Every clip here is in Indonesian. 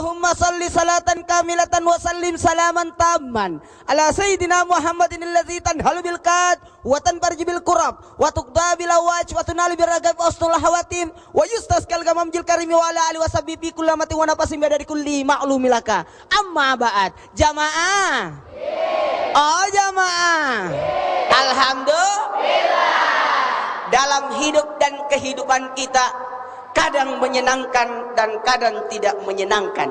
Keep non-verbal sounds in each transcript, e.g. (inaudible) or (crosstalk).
Allahumma salli salatan kamilatan wa sallim salaman tamman. Ala sayyidina Muhammadin alladzi tanhalu bil qad wa tanbarji bil qurab wa tuqda bil awaj wa tunalu bil ragab wa ustul hawatim wa yustaskal gamam jil karimi wa ala ali wa sahbihi fi kulli matin wa nafasin dari kulli ma'lumilaka amma ba'd. Jamaah oh jamaah alhamdulillah. Dalam hidup dan kehidupan kita kadang menyenangkan dan kadang tidak menyenangkan.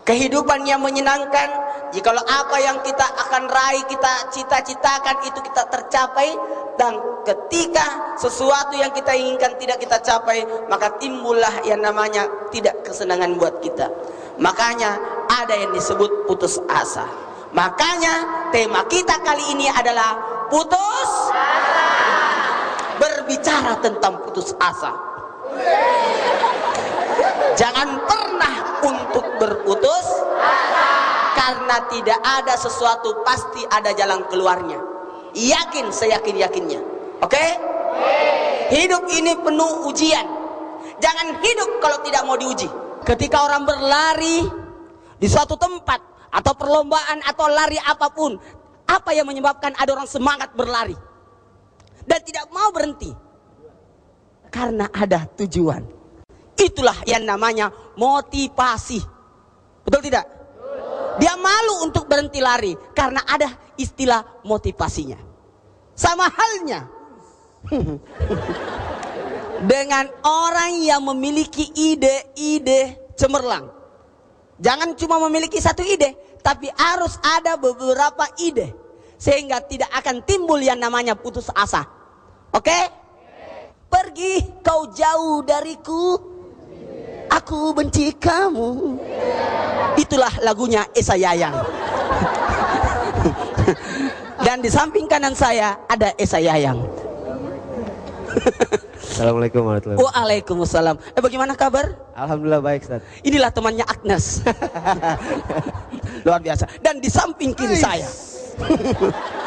Kehidupan yang menyenangkan jikalau apa yang kita akan raih, kita cita-citakan itu kita tercapai dan ketika sesuatu yang kita inginkan tidak kita capai, maka timbullah yang namanya tidak kesenangan buat kita. Makanya ada yang disebut putus asa. Makanya tema kita kali ini adalah putus asa. Berbicara tentang putus asa. Jangan pernah untuk berputus karena tidak ada sesuatu pasti ada jalan keluarnya. Yakin, seyakin-yakinnya. Oke? Okay? Hidup ini penuh ujian. Jangan hidup kalau tidak mau diuji. Ketika orang berlari di suatu tempat atau perlombaan atau lari apa pun, apa yang menyebabkan ada orang semangat berlari dan tidak mau berhenti? Karena ada tujuan. Itulah yang namanya motivasi. Betul tidak? Dia malu untuk berhenti lari karena ada istilah motivasinya. Sama halnya (laughs) dengan orang yang memiliki ide-ide cemerlang. Jangan cuma memiliki satu ide, tapi harus ada beberapa ide sehingga tidak akan timbul yang namanya putus asa. Oke? Pergi kau jauh dariku, aku benci kamu. Itulah lagunya Esa Yayang. (laughs) Dan di samping kanan saya ada Esa Yayang. Assalamualaikum warahmatullahi wabarakatuh. Waalaikumsalam. Eh bagaimana kabar? Alhamdulillah baik, Ustaz. Inilah temannya Agnes. (laughs) Luar biasa. Dan di samping kiri saya (laughs)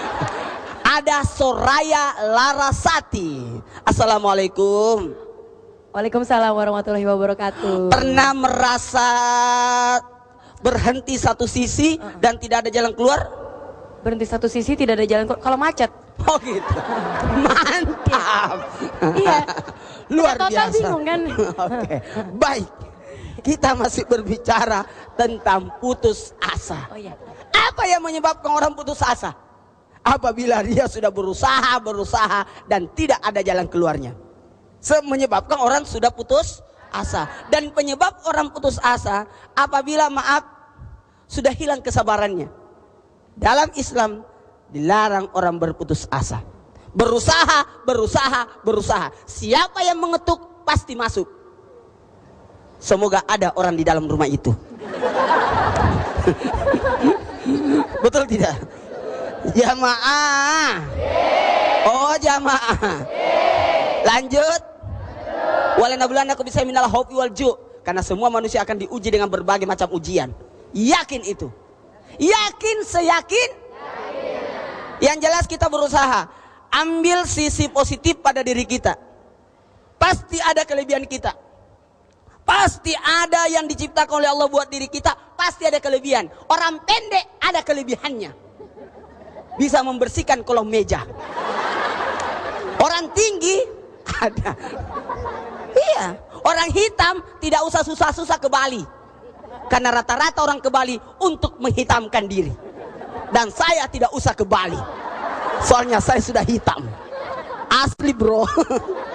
ada Soraya Larasati. Assalamualaikum. Waalaikumsalam warahmatullahi wabarakatuh. Pernah merasa berhenti satu sisi dan tidak ada jalan keluar? Berhenti satu sisi tidak ada jalan keluar. Kalau macet. Oh gitu. (laughs) Mantap. Iya. (laughs) Luar total biasa. bingung kan? (laughs) Oke. Baik. Kita masih berbicara tentang putus asa. Oh iya. Apa yang menyebabkan orang putus asa? Apabila dia sudah berusaha, berusaha dan tidak ada jalan keluarnya. Menyebabkan orang sudah putus asa. Dan penyebab orang putus asa apabila maaf sudah hilang kesabarannya. Dalam Islam dilarang orang berputus asa. Berusaha, berusaha, berusaha. Siapa yang mengetuk pasti masuk. Semoga ada orang di dalam rumah itu. (laughs) Betul tidak? Jamaah. Oh jamaah. Lanjut. Walanabulanakum bisa minal khaufi wal ju. Karena semua manusia akan diuji dengan berbagai macam ujian. Yakin itu. Yakin seyakin. Yang jelas kita berusaha. Ambil sisi positif pada diri kita. Pasti ada kelebihan kita. Pasti ada yang diciptakan oleh Allah buat diri kita. Pasti ada kelebihan. Orang pendek ada kelebihannya. Bisa membersihkan kolom meja. Orang tinggi ada. Iya. Orang hitam tidak usah susah-susah ke Bali. Karena rata-rata orang ke Bali untuk menghitamkan diri. Dan saya tidak usah ke Bali. Soalnya saya sudah hitam. Asli bro.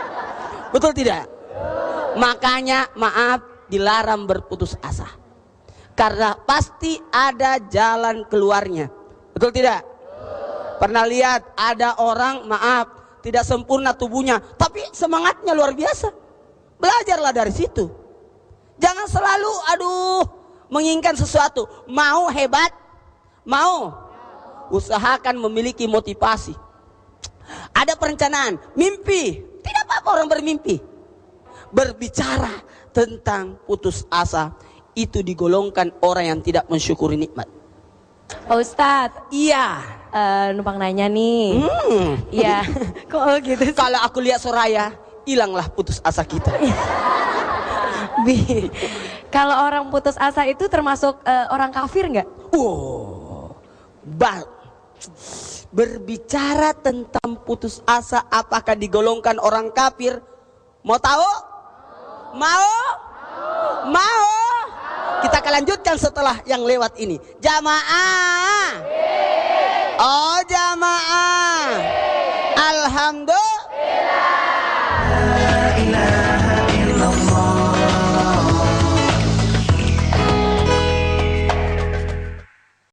(laughs) Betul tidak? Makanya maaf dilarang berputus asa. Karena pasti ada jalan keluarnya. Betul tidak? Pernah lihat ada orang maaf tidak sempurna tubuhnya, tapi semangatnya luar biasa. Belajarlah dari situ. Jangan selalu aduh menginginkan sesuatu, mau hebat, mau usahakan memiliki motivasi. Ada perencanaan, mimpi. Tidak apa-apa orang bermimpi. Berbicara tentang putus asa itu digolongkan orang yang tidak mensyukuri nikmat. Pak Ustadz, Iya. Eh, numpang nanya nih. Hmm. Iya. (laughs) Kok oh gitu sih? Kalau aku lihat Soraya, hilanglah putus asa kita. (laughs) Bi, kalau orang putus asa itu termasuk eh, orang kafir nggak? Wow. Ba berbicara tentang putus asa apakah digolongkan orang kafir? Mau tahu? Mau? Mau? Kita akan lanjutkan setelah yang lewat ini. Jamaah. Oh jamaah. Alhamdulillah.